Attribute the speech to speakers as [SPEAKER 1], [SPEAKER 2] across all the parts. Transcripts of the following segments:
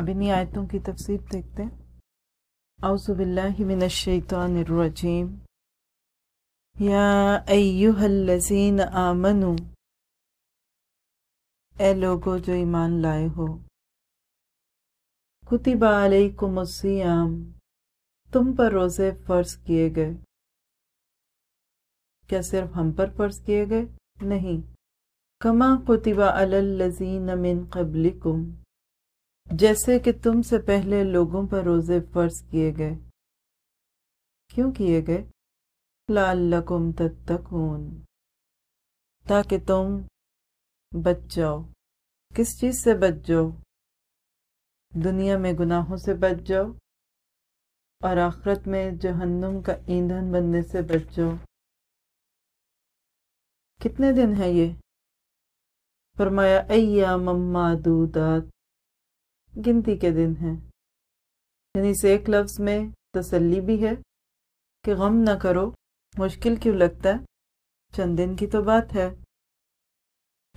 [SPEAKER 1] اب انہی آیتوں کی تفسیر دیکھتے ہیں۔ اعوذ باللہ من الشیطان الرجیم۔ یا ایوہ الذین آمنو۔ اے لوگو جو ایمان لائے ہو۔ کتب علیکم السیام تم پر روزے فرض کیے گئے۔ کیا صرف ہم پر فرض کیے گئے؟ نہیں۔ کما کتب علی الذین من قبلکم۔ جیسے کہ تم سے پہلے لوگوں پر روزے فرض کیے گئے۔ کیوں کیے گئے؟ لعلکم تتقون۔ تاکہ تم بچ جاؤ۔ کس چیز سے بچ جاؤ؟ دنیا میں گناہوں سے بچ جاؤ۔ اور آخرت میں جہنم کا ایندھن بننے سے بچ جاؤ۔ کتنے دن ہے یہ؟ فرمایا ایام معدودات۔ گنتی کے دن ہیں۔ یعنی سے ایک لفظ میں تسلی بھی ہے کہ غم نہ کرو، مشکل کیوں لگتا ہے؟ چند دن کی تو بات ہے۔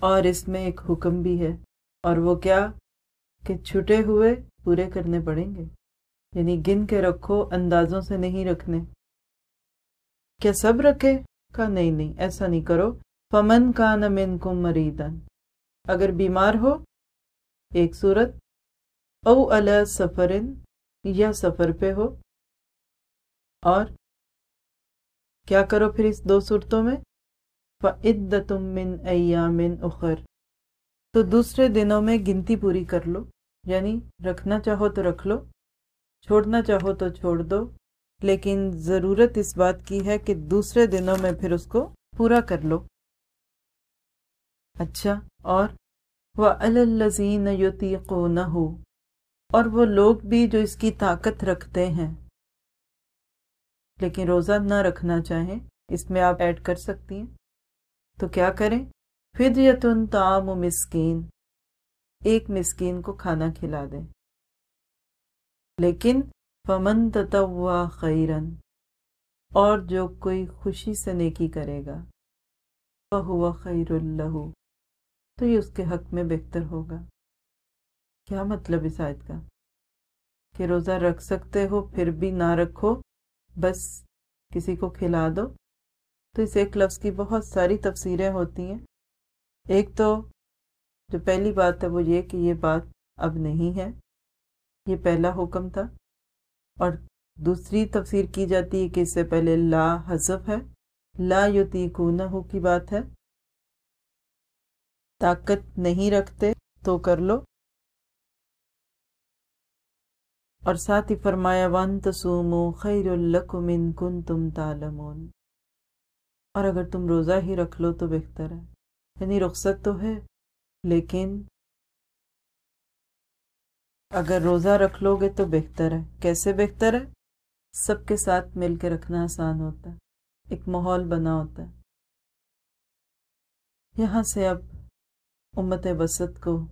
[SPEAKER 1] اور اس میں ایک حکم بھی ہے۔ اور وہ کیا؟ کہ چھٹے ہوئے پورے کرنے پڑیں گے۔ یعنی گن کے رکھو، اندازوں سے نہیں رکھنے۔ کیا سب رکھے؟ کا نہیں نہیں، ایسا نہیں کرو۔ فمن کا نمن کو مریدن اگر بیمار ہو، ایک صورت او اللہ سفرن یا سفر پہ ہو۔ اور کیا کرو پھر اس دو صورتوں میں؟ فعدتم من ایام اخر۔ تو دوسرے دنوں میں گنتی پوری کر لو۔ یعنی رکھنا چاہو تو رکھ لو، چھوڑنا چاہو تو چھوڑ دو۔ لیکن ضرورت اس بات کی ہے کہ دوسرے دنوں میں پھر اس کو پورا کر لو۔ اچھا اور وہ الزین یوتیقونہ ہو اور وہ لوگ بھی جو اس کی طاقت رکھتے ہیں۔ لیکن روزہ نہ رکھنا چاہیں، اس میں آپ ایڈ کر سکتی ہیں۔ تو کیا کریں؟ فدیتن تعام و مسکین۔ ایک مسکین کو کھانا کھلا دیں۔ لیکن فمن تتوا خیرن۔ اور جو کوئی خوشی سے نیکی کرے گا وہ خیر اللہ تو یہ اس کے حق میں بہتر ہوگا۔ کیا مطلب اس آیت کا؟ کہ روزہ رکھ سکتے ہو پھر بھی نہ رکھو، بس کسی کو کھلا دو۔ تو اس ایک لفظ کی بہت ساری تفسیریں ہوتی ہیں۔ ایک تو جو پہلی بات ہے وہ یہ کہ یہ بات اب نہیں ہے، یہ پہلا حکم تھا۔ اور دوسری تفسیر کی جاتی ہے کہ اس سے پہلے لا حذف ہے، لا یوتی ہو کی بات ہے۔ طاقت نہیں رکھتے تو کر لو۔ اور ساتھ ہی فرمایا ون تسومو خیر الکم ان کن تم تالمون اور اگر تم روزہ ہی رکھ لو تو بہتر ہے۔ یعنی رخصت تو ہے، لیکن اگر روزہ رکھ لو گے تو بہتر ہے۔ کیسے بہتر ہے؟ سب کے ساتھ مل کے رکھنا آسان ہوتا ہے، ایک ماحول بنا ہوتا ہے۔ یہاں سے اب امت وسط کو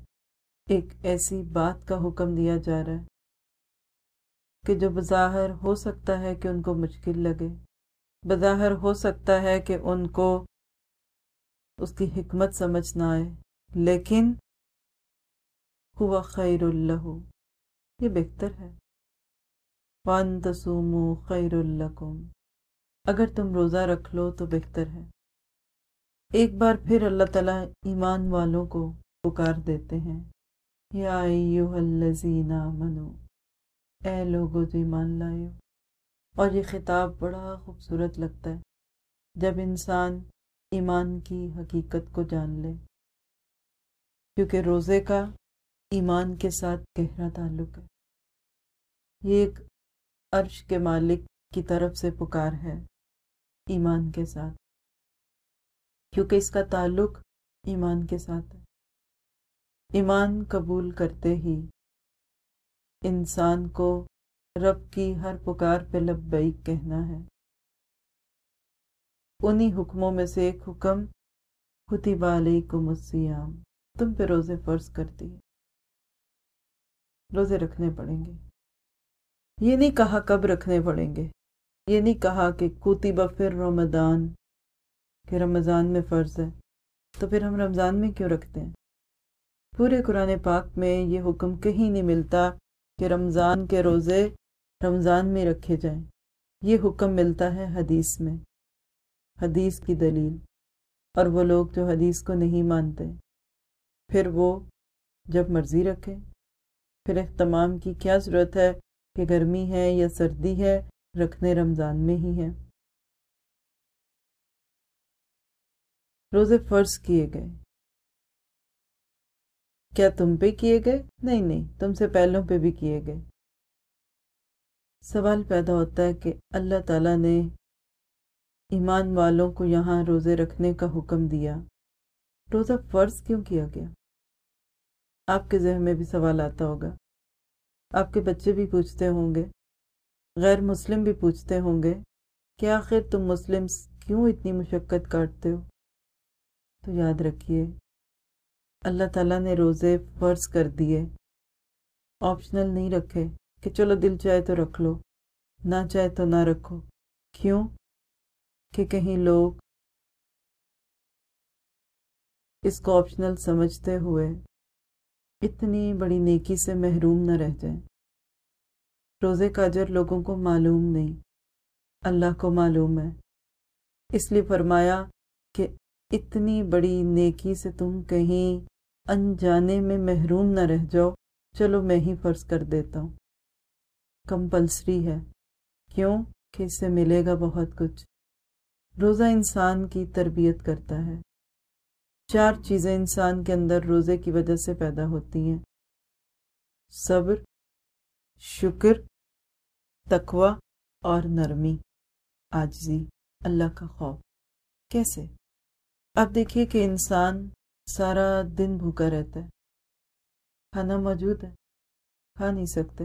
[SPEAKER 1] ایک ایسی بات کا حکم دیا جا رہا ہے کہ جو بظاہر ہو سکتا ہے کہ ان کو مشکل لگے۔ بظاہر ہو سکتا ہے کہ ان کو اس کی حکمت سمجھ نہ آئے، لیکن ہوا خیر اللہ یہ بہتر ہے۔ وان تسومو خیر الکم اگر تم روزہ رکھ لو تو بہتر ہے۔ ایک بار پھر اللہ تعالیٰ ایمان والوں کو پکار دیتے ہیں۔ یا ایوہ الذین آمنو اے لوگو جو ایمان لائے اور یہ خطاب بڑا خوبصورت لگتا ہے۔ جب انسان ایمان کی حقیقت کو جان لے۔ کیونکہ روزے کا ایمان کے ساتھ گہرا تعلق ہے۔ یہ ایک عرش کے مالک کی طرف سے پکار ہے ایمان کے ساتھ۔ کیونکہ اس کا تعلق ایمان کے ساتھ ہے۔ ایمان قبول کرتے ہی انسان کو رب کی ہر پکار پہ لبیک کہنا ہے۔ انہی حکموں میں سے ایک حکم خطیب علیکم السیام تم پہ روزے فرض کرتی ہے۔ روزے رکھنے پڑیں گے۔ یہ نہیں کہا کب رکھنے پڑیں گے۔ یہ نہیں کہا کہ کوتی بفر رمضان، کہ رمضان میں فرض ہے۔ تو پھر ہم رمضان میں کیوں رکھتے ہیں؟ پورے قرآن پاک میں یہ حکم کہیں نہیں ملتا کہ رمضان کے روزے رمضان میں رکھے جائیں۔ یہ حکم ملتا ہے حدیث میں، حدیث کی دلیل۔ اور وہ لوگ جو حدیث کو نہیں مانتے، پھر وہ جب مرضی رکھیں۔ پھر اہتمام کی کیا ضرورت ہے کہ گرمی ہے یا سردی ہے، رکھنے رمضان میں ہی ہے روزے فرض کیے گئے۔ کیا تم پہ کیے گئے؟ نہیں نہیں، تم سے پہلوں پہ بھی کیے گئے۔ سوال پیدا ہوتا ہے کہ اللہ تعالیٰ نے ایمان والوں کو یہاں روزے رکھنے کا حکم دیا۔ روزہ فرض کیوں کیا گیا؟ آپ کے ذہن میں بھی سوال آتا ہوگا۔ آپ کے بچے بھی پوچھتے ہوں گے، غیر مسلم بھی پوچھتے ہوں گے، کہ آخر تم مسلم کیوں اتنی مشقت کاٹتے ہو؟ تو یاد رکھیے اللہ تعالیٰ نے روزے فرض کر دیے۔ آپشنل نہیں رکھے کہ چلو دل چاہے تو رکھ لو، نہ چاہے تو نہ رکھو۔ کیوں؟ کہ کہیں لوگ اس کو آپشنل سمجھتے ہوئے اتنی بڑی نیکی سے محروم نہ رہ جائیں۔ روزے کا اجر لوگوں کو معلوم نہیں، اللہ کو معلوم ہے۔ اس لیے فرمایا کہ اتنی بڑی نیکی سے تم کہیں انجانے میں محروم نہ رہ جاؤ۔ چلو میں ہی فرض کر دیتا ہوں۔ کمپلسری ہے۔ کیوں؟ کہ اس سے ملے گا بہت کچھ۔ روزہ انسان کی تربیت کرتا ہے۔ چار چیزیں انسان کے اندر روزے کی وجہ سے پیدا ہوتی ہیں۔ صبر، شکر، تقوی اور نرمی۔ آجزی، اللہ کا خوف۔ کیسے؟ اب دیکھیے کہ انسان سارا دن بھوکا رہتا ہے۔ کھانا موجود ہے، کھا نہیں سکتے۔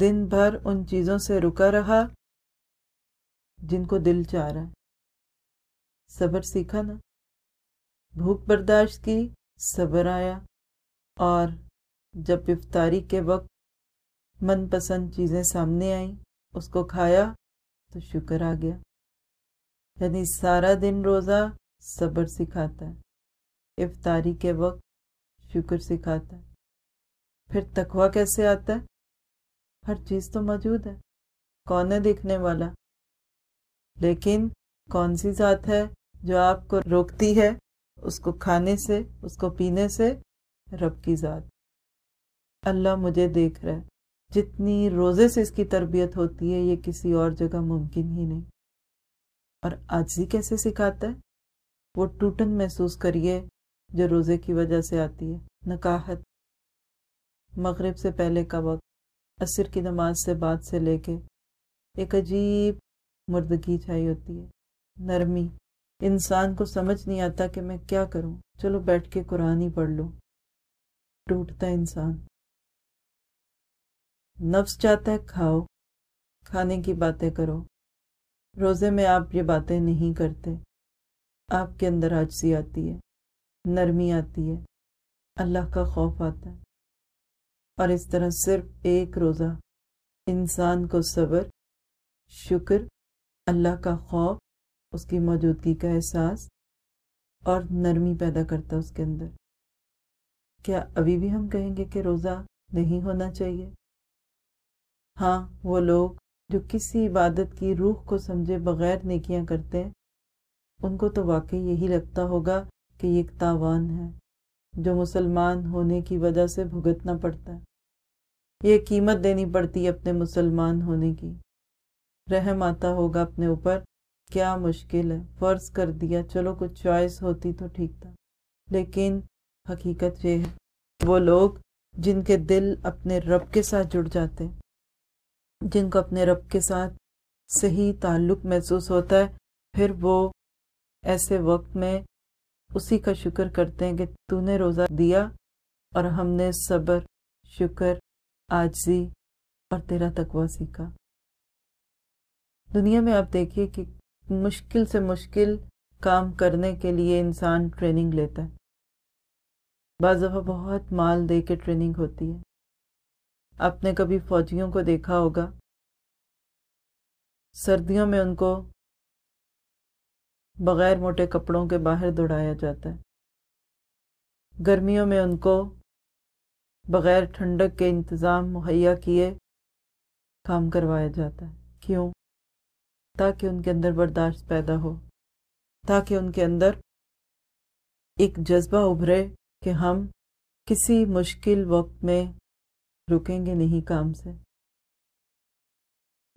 [SPEAKER 1] دن بھر ان چیزوں سے رکا رہا جن کو دل چاہ رہا ہے۔ صبر سیکھا نا۔ بھوک برداشت کی، صبر آیا۔ اور جب افطاری کے وقت من پسند چیزیں سامنے آئیں، اس کو کھایا تو شکر آ گیا۔ یعنی سارا دن روزہ صبر سکھاتا ہے۔ افطاری کے وقت شکر سکھاتا ہے۔ پھر تقوی کیسے آتا ہے؟ ہر چیز تو موجود ہے، کون ہے دیکھنے والا؟ لیکن کون سی ذات ہے جو آپ کو روکتی ہے اس کو کھانے سے، اس کو پینے سے؟ رب کی ذات۔ اللہ مجھے دیکھ رہا ہے۔ جتنی روزے سے اس کی تربیت ہوتی ہے، یہ کسی اور جگہ ممکن ہی نہیں۔ اور آجزی کیسے سکھاتا ہے؟ وہ ٹوٹن محسوس کریے۔ جو روزے کی وجہ سے آتی ہے۔ نکاحت۔ مغرب سے پہلے کا وقت۔ عصر کی نماز سے بعد سے لے کے۔ ایک عجیب مردگی چھائی ہوتی ہے۔ نرمی۔ انسان کو سمجھ نہیں آتا کہ میں کیا کروں۔ چلو بیٹھ کے قرآن ہی پڑھ لوں۔ ٹوٹتا انسان۔ نفس چاہتا ہے کھاؤ۔ کھانے کی باتیں کرو۔ روزے میں آپ یہ باتیں نہیں کرتے۔ آپ کے اندر آجزی آتی ہے۔ نرمی آتی ہے۔ اللہ کا خوف آتا ہے۔ اور اس طرح صرف ایک روزہ انسان کو صبر، شکر، اللہ کا خوف، اس کی موجودگی کا احساس اور نرمی پیدا کرتا اس کے اندر۔ کیا ابھی بھی ہم کہیں گے کہ روزہ نہیں ہونا چاہیے؟ ہاں وہ لوگ جو کسی عبادت کی روح کو سمجھے بغیر نیکیاں کرتے ہیں، ان کو تو واقعی یہی لگتا ہوگا کہ یہ ایک تاوان ہے جو مسلمان ہونے کی وجہ سے بھگتنا پڑتا ہے۔ یہ قیمت دینی پڑتی ہے اپنے مسلمان ہونے کی۔ رحم آتا ہوگا اپنے اوپر۔ کیا مشکل ہے؟ فرض کر دیا۔ چلو کچھ چوائس ہوتی تو ٹھیک تھا۔ لیکن حقیقت یہ ہے وہ لوگ جن کے دل اپنے رب کے ساتھ جڑ جاتے جن کو اپنے رب کے ساتھ صحیح تعلق محسوس ہوتا ہے، پھر وہ ایسے وقت میں اسی کا شکر کرتے ہیں کہ تو نے روزہ دیا اور ہم نے صبر، شکر، آجزی اور تیرا تقوی سیکھا۔ دنیا میں آپ دیکھیے کہ مشکل سے مشکل کام کرنے کے لیے انسان ٹریننگ لیتا ہے۔ بعض دفعہ بہت مال دے کے ٹریننگ ہوتی ہے۔ آپ نے کبھی فوجیوں کو دیکھا ہوگا؟ سردیوں میں ان کو بغیر موٹے کپڑوں کے باہر دوڑایا جاتا ہے۔ گرمیوں میں ان کو بغیر ٹھنڈک کے انتظام مہیا کیے کام کروایا جاتا ہے۔ کیوں؟ تاکہ ان کے اندر برداشت پیدا ہو، تاکہ ان کے اندر ایک جذبہ ابھرے کہ ہم کسی مشکل وقت میں رکیں گے نہیں کام سے۔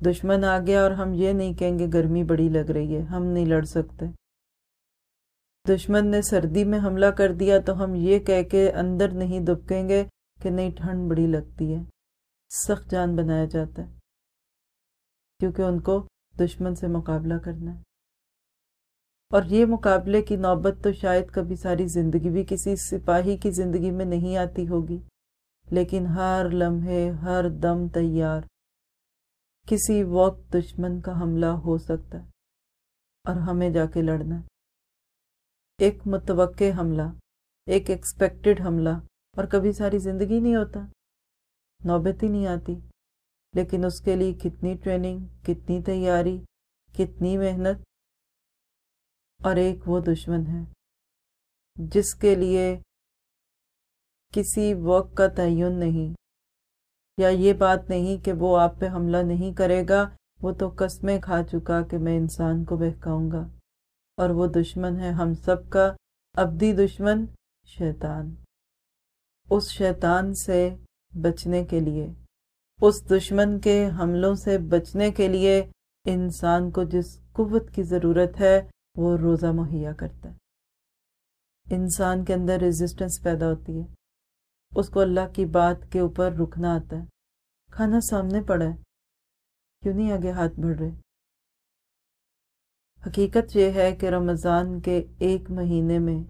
[SPEAKER 1] دشمن آ گیا اور ہم یہ نہیں کہیں گے گرمی بڑی لگ رہی ہے، ہم نہیں لڑ سکتے۔ دشمن نے سردی میں حملہ کر دیا تو ہم یہ کہہ کے اندر نہیں دبکیں گے کہ نہیں، ٹھنڈ بڑی لگتی ہے۔ سخت جان بنایا جاتا ہے۔ کیونکہ ان کو دشمن سے مقابلہ کرنا ہے۔ اور یہ مقابلے کی نوبت تو شاید کبھی ساری زندگی بھی کسی سپاہی کی زندگی میں نہیں آتی ہوگی۔ لیکن ہر لمحے، ہر دم تیار۔ کسی وقت دشمن کا حملہ ہو سکتا ہے اور ہمیں جا کے لڑنا ہے۔ ایک متوقع حملہ، ایک ایکسپیکٹڈ حملہ، اور کبھی ساری زندگی نہیں ہوتا۔ نوبت ہی نہیں آتی۔ لیکن اس کے لیے کتنی ٹریننگ کتنی تیاری، کتنی محنت۔ اور ایک وہ دشمن ہے جس کے لیے کسی وقت کا تعین نہیں۔ یا یہ بات نہیں کہ وہ آپ پہ حملہ نہیں کرے گا، وہ تو قسمیں کھا چکا کہ میں انسان کو بہکاؤں گا۔ اور وہ دشمن ہے ہم سب کا، ابدی دشمن شیطان۔ اس شیطان سے بچنے کے لیے، اس دشمن کے حملوں سے بچنے کے لیے انسان کو جس قوت کی ضرورت ہے، وہ روزہ مہیا کرتا ہے۔ انسان کے اندر ریزسٹنس پیدا ہوتی ہے۔ اس کو اللہ کی بات کے اوپر رکنا آتا ہے۔ کھانا سامنے پڑا ہے۔ کیوں نہیں آگے ہاتھ بڑھ رہے؟ حقیقت یہ ہے کہ رمضان کے ایک مہینے میں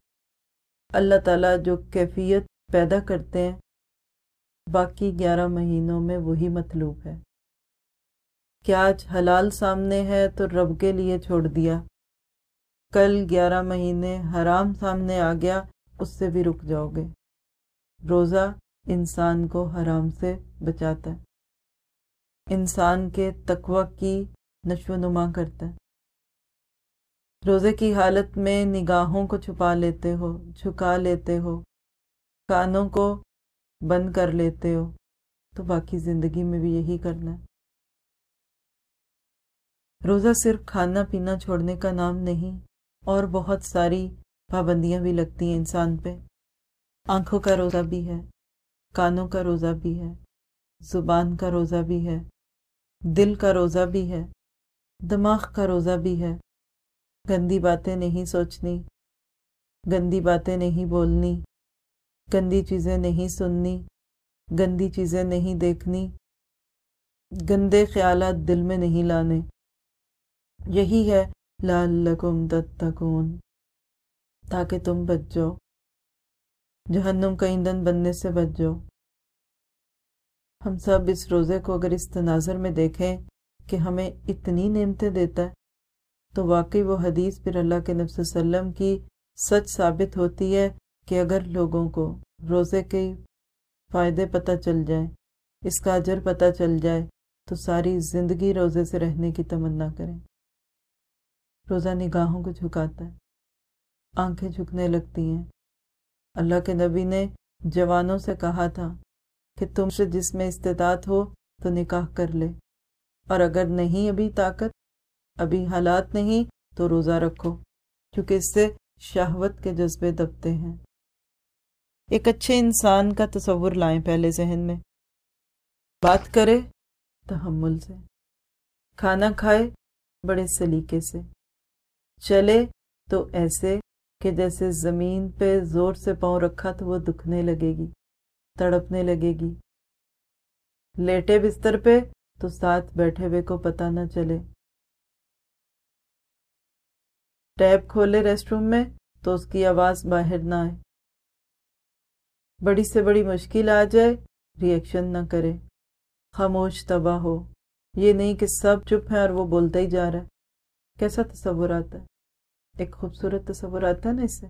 [SPEAKER 1] اللہ تعالیٰ جو کیفیت پیدا کرتے ہیں، باقی گیارہ مہینوں میں وہی مطلوب ہے۔ کیا آج حلال سامنے ہے تو رب کے لیے چھوڑ دیا۔ کل گیارہ مہینے حرام سامنے آ گیا، اس سے بھی رک جاؤ گے۔ روزہ انسان کو حرام سے بچاتا ہے۔ انسان کے تقوی کی نشو و نما کرتا ہے۔ روزے کی حالت میں نگاہوں کو چھپا لیتے ہو، جھکا لیتے ہو، کانوں کو بند کر لیتے ہو، تو باقی زندگی میں بھی یہی کرنا ہے۔ روزہ صرف کھانا پینا چھوڑنے کا نام نہیں، اور بہت ساری پابندیاں بھی لگتی ہیں انسان پہ۔ آنکھوں کا روزہ بھی ہے، کانوں کا روزہ بھی ہے، زبان کا روزہ بھی ہے، دل کا روزہ بھی ہے، دماغ کا روزہ بھی ہے۔ گندی باتیں نہیں سوچنی، گندی باتیں نہیں بولنی، گندی چیزیں نہیں سننی، گندی چیزیں نہیں دیکھنی۔ گندے خیالات دل میں نہیں لانے۔ یہی ہے لال تتکون تاکہ تم بچ جاؤ۔ جہنم کا ایندھن بننے سے بچ جاؤ۔ ہم سب اس روزے کو اگر اس تناظر میں دیکھیں کہ ہمیں اتنی نعمتیں دیتا ہے، تو واقعی وہ حدیث پھر اللہ کے نفس وسلم کی سچ ثابت ہوتی ہے کہ اگر لوگوں کو روزے کے فائدے پتہ چل جائیں، اس کا اجر پتہ چل جائے، تو ساری زندگی روزے سے رہنے کی تمنا کریں۔ روزہ نگاہوں کو جھکاتا ہے، آنکھیں جھکنے لگتی ہیں۔ اللہ کے نبی نے جوانوں سے کہا تھا کہ تم سے جس میں استطاعت ہو تو نکاح کر لے۔ اور اگر نہیں ابھی طاقت، ابھی حالات نہیں تو روزہ رکھو، کیونکہ اس سے شہوت کے جذبے دبتے ہیں۔ ایک اچھے انسان کا تصور لائیں پہلے ذہن میں۔ بات کرے تحمل سے۔ کھانا کھائے بڑے سلیقے سے۔ چلے تو ایسے کہ جیسے زمین پہ زور سے پاؤں رکھا تو وہ دکھنے لگے گی، تڑپنے لگے گی۔ لیٹے بستر پہ تو ساتھ بیٹھے ہوئے کو پتہ نہ چلے۔ ٹیب کھولے ریسٹ روم میں تو اس کی آواز باہر نہ آئے۔ بڑی سے بڑی مشکل آ جائے ری ایکشن نہ کرے۔ خاموش تباہ ہو۔ یہ نہیں کہ سب چپ ہیں اور وہ بولتا ہی جا رہا ہے۔ کیسا تصور آتا ہے؟ ایک خوبصورت تصور آتا ہے نا اس سے۔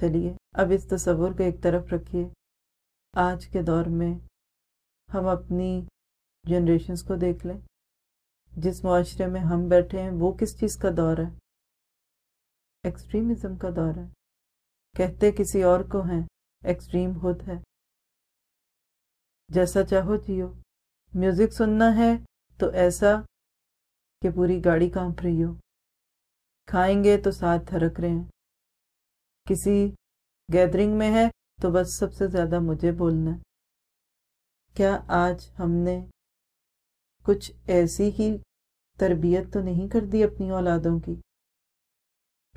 [SPEAKER 1] چلیے، اب اس تصور کو ایک طرف رکھیے۔ آج کے دور میں ہم اپنی جنریشنز کو دیکھ لیں۔ جس معاشرے میں ہم بیٹھے ہیں، وہ کس چیز کا دور ہے؟ ایکسٹریمزم کا دور ہے۔ کہتے کسی اور کو ہیں ایکسٹریم خود ہے۔ جیسا چاہو جیو۔ میوزک سننا ہے تو ایسا کہ پوری گاڑی کانپ رہی ہو۔ کھائیں گے تو ساتھ تھرک رہے ہیں۔ کسی گیدرنگ میں ہے تو بس سب سے زیادہ مجھے بولنا ہے۔ کیا آج ہم نے کچھ ایسی ہی تربیت تو نہیں کر دی اپنی اولادوں کی؟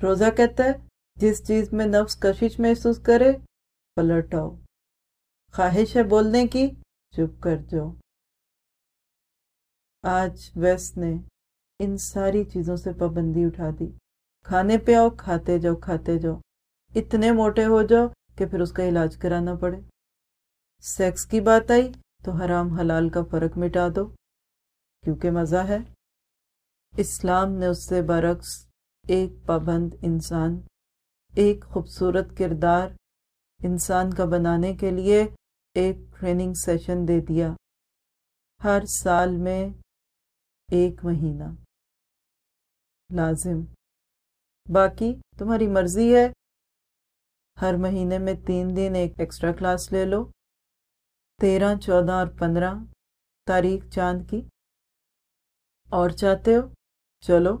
[SPEAKER 1] روزہ کہتا ہے، جس چیز میں نفس کشش محسوس کرے پلٹ آؤ خواہش ہے بولنے کی، چپ کر جاؤ۔ آج ویس نے ان ساری چیزوں سے پابندی اٹھا دی۔ کھانے پہ آؤ، کھاتے جاؤ کھاتے جاؤ۔ اتنے موٹے ہو جاؤ کہ پھر اس کا علاج کرانا پڑے۔ سیکس کی بات آئی تو حرام حلال کا فرق مٹا دو، کیونکہ مزہ ہے۔ اسلام نے اس سے برعکس ایک پابند انسان، ایک خوبصورت کردار انسان کا بنانے کے لیے ایک ٹریننگ سیشن دے دیا۔ ہر سال میں ایک مہینہ۔ لازم۔ باقی تمہاری مرضی ہے۔ ہر مہینے میں تین دن ایک ایکسٹرا کلاس لے لو۔ تیرہ، چودہ اور پندرہ تاریخ چاند کی۔ اور چاہتے ہو؟ چلو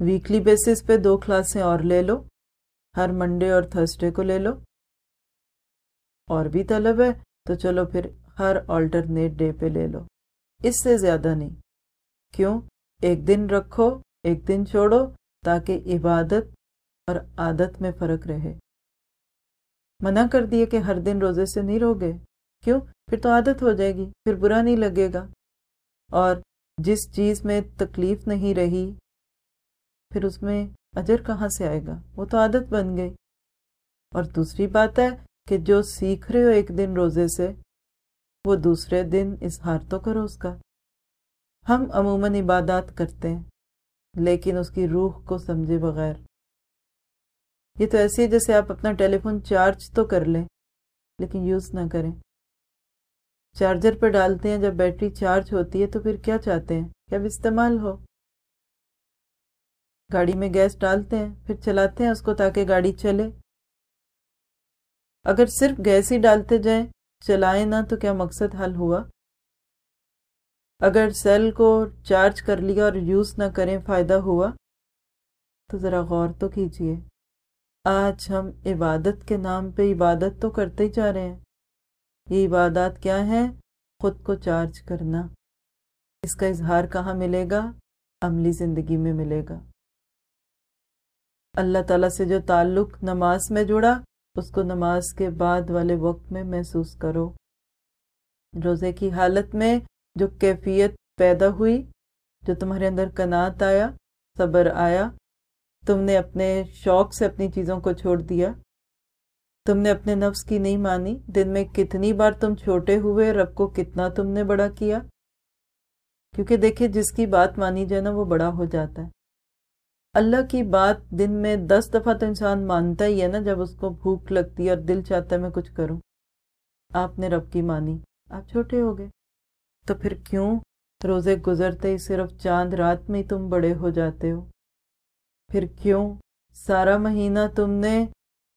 [SPEAKER 1] ویکلی بیسس پہ دو کلاسیں اور لے لو۔ ہر منڈے اور تھرسڈے کو لے لو۔ اور بھی طلب ہے تو چلو پھر ہر آلٹرنیٹ ڈے پہ لے لو۔ اس سے زیادہ نہیں۔ کیوں؟ ایک دن رکھو، ایک دن چھوڑو۔ تاکہ عبادت اور عادت میں فرق رہے۔ منع کر دیے کہ ہر دن روزے سے نہیں روگے۔ کیوں؟ پھر تو عادت ہو جائے گی، پھر برا نہیں لگے گا۔ اور جس چیز میں تکلیف نہیں رہی، پھر اس میں اجر کہاں سے آئے گا؟ وہ تو عادت بن گئی۔ اور دوسری بات ہے کہ جو سیکھ رہے ہو ایک دن روزے سے، وہ دوسرے دن اظہار تو کرو اس کا۔ ہم عموماً عبادات کرتے ہیں۔ لیکن اس کی روح کو سمجھے بغیر۔ یہ تو ایسی ہے جیسے آپ اپنا ٹیلی فون چارج تو کر لیں، لیکن یوز نہ کریں۔ چارجر پہ ڈالتے ہیں، جب بیٹری چارج ہوتی ہے تو پھر کیا چاہتے ہیں؟ کہ اب استعمال ہو۔ گاڑی میں گیس ڈالتے ہیں، پھر چلاتے ہیں اس کو تاکہ گاڑی چلے۔ اگر صرف گیس ہی ڈالتے جائیں، چلائیں نہ تو کیا مقصد حل ہوا؟ اگر سیل کو چارج کر لیا اور یوز نہ کریں فائدہ ہوا، تو ذرا غور تو کیجیے آج ہم عبادت کے نام پہ عبادت تو کرتے ہی جا رہے ہیں۔ یہ عبادات کیا ہے خود کو چارج کرنا۔ اس کا اظہار کہاں ملے گا؟ عملی زندگی میں ملے گا۔ اللہ تعالیٰ سے جو تعلق نماز میں جڑا، اس کو نماز کے بعد والے وقت میں محسوس کرو۔ روزے کی حالت میں جو کیفیت پیدا ہوئی، جو تمہارے اندر کنات آیا، صبر آیا، تم نے اپنے شوق سے اپنی چیزوں کو چھوڑ دیا۔ تم نے اپنے نفس کی نہیں مانی، دن میں کتنی بار تم چھوٹے ہوئے، رب کو کتنا تم نے بڑا کیا۔ کیونکہ دیکھیں، جس کی بات مانی جائے نا، وہ بڑا ہو جاتا ہے۔ اللہ کی بات دن میں دس دفعہ تو انسان مانتا ہی ہے نا، جب اس کو بھوک لگتی ہے اور دل چاہتا ہے میں کچھ کروں۔ آپ نے رب کی مانی۔ آپ چھوٹے ہو گئے۔ تو پھر کیوں روزے گزرتے ہی صرف چاند رات میں ہی تم بڑے ہو جاتے ہو؟ پھر کیوں سارا مہینہ تم نے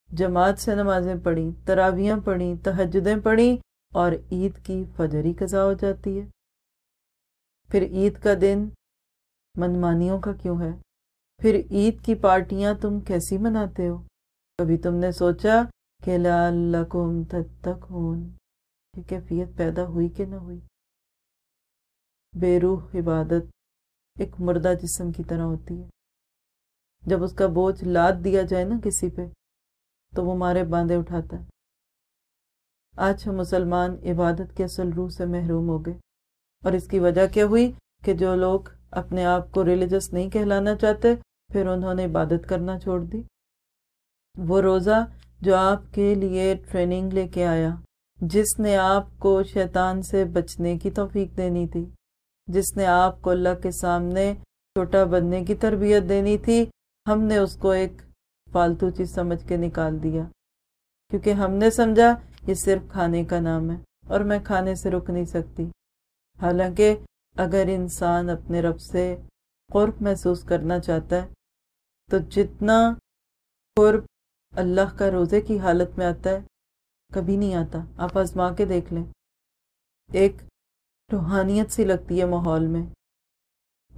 [SPEAKER 1] جماعت سے نمازیں پڑھیں تراویاں پڑھیں، تہجدیں پڑھیں اور عید کی فجری قضا ہو جاتی ہے؟ پھر عید کا دن منمانیوں کا کیوں ہے؟ پھر عید کی پارٹیاں تم کیسی مناتے ہو؟ کبھی تم نے سوچا کہ لعلکم تتقون یہ کیفیت پیدا ہوئی کہ نہ ہوئی؟ بے روح عبادت ایک مردہ جسم کی طرح ہوتی ہے۔ جب اس کا بوجھ لاد دیا جائے نا کسی پہ، تو وہ مارے باندھے اٹھاتا ہے۔ آج ہم مسلمان عبادت کے اصل روح سے محروم ہو گئے۔ اور اس کی وجہ کیا ہوئی کہ جو لوگ اپنے آپ کو ریلیجس نہیں کہلانا چاہتے، پھر انہوں نے عبادت کرنا چھوڑ دی۔ وہ روزہ جو آپ کے لیے ٹریننگ لے کے آیا، جس نے آپ کو شیطان سے بچنے کی توفیق دینی تھی۔ جس نے آپ کو اللہ کے سامنے چھوٹا بننے کی تربیت دینی تھی، ہم نے اس کو ایک فالتو چیز سمجھ کے نکال دیا۔ کیونکہ ہم نے سمجھا یہ صرف کھانے کا نام ہے اور میں کھانے سے رک نہیں سکتی۔ حالانکہ اگر انسان اپنے رب سے قرب محسوس کرنا چاہتا ہے، تو جتنا قرب اللہ کا روزے کی حالت میں آتا ہے، کبھی نہیں آتا۔ آپ آزما کے دیکھ لیں۔ ایک روحانیت سی لگتی ہے ماحول میں۔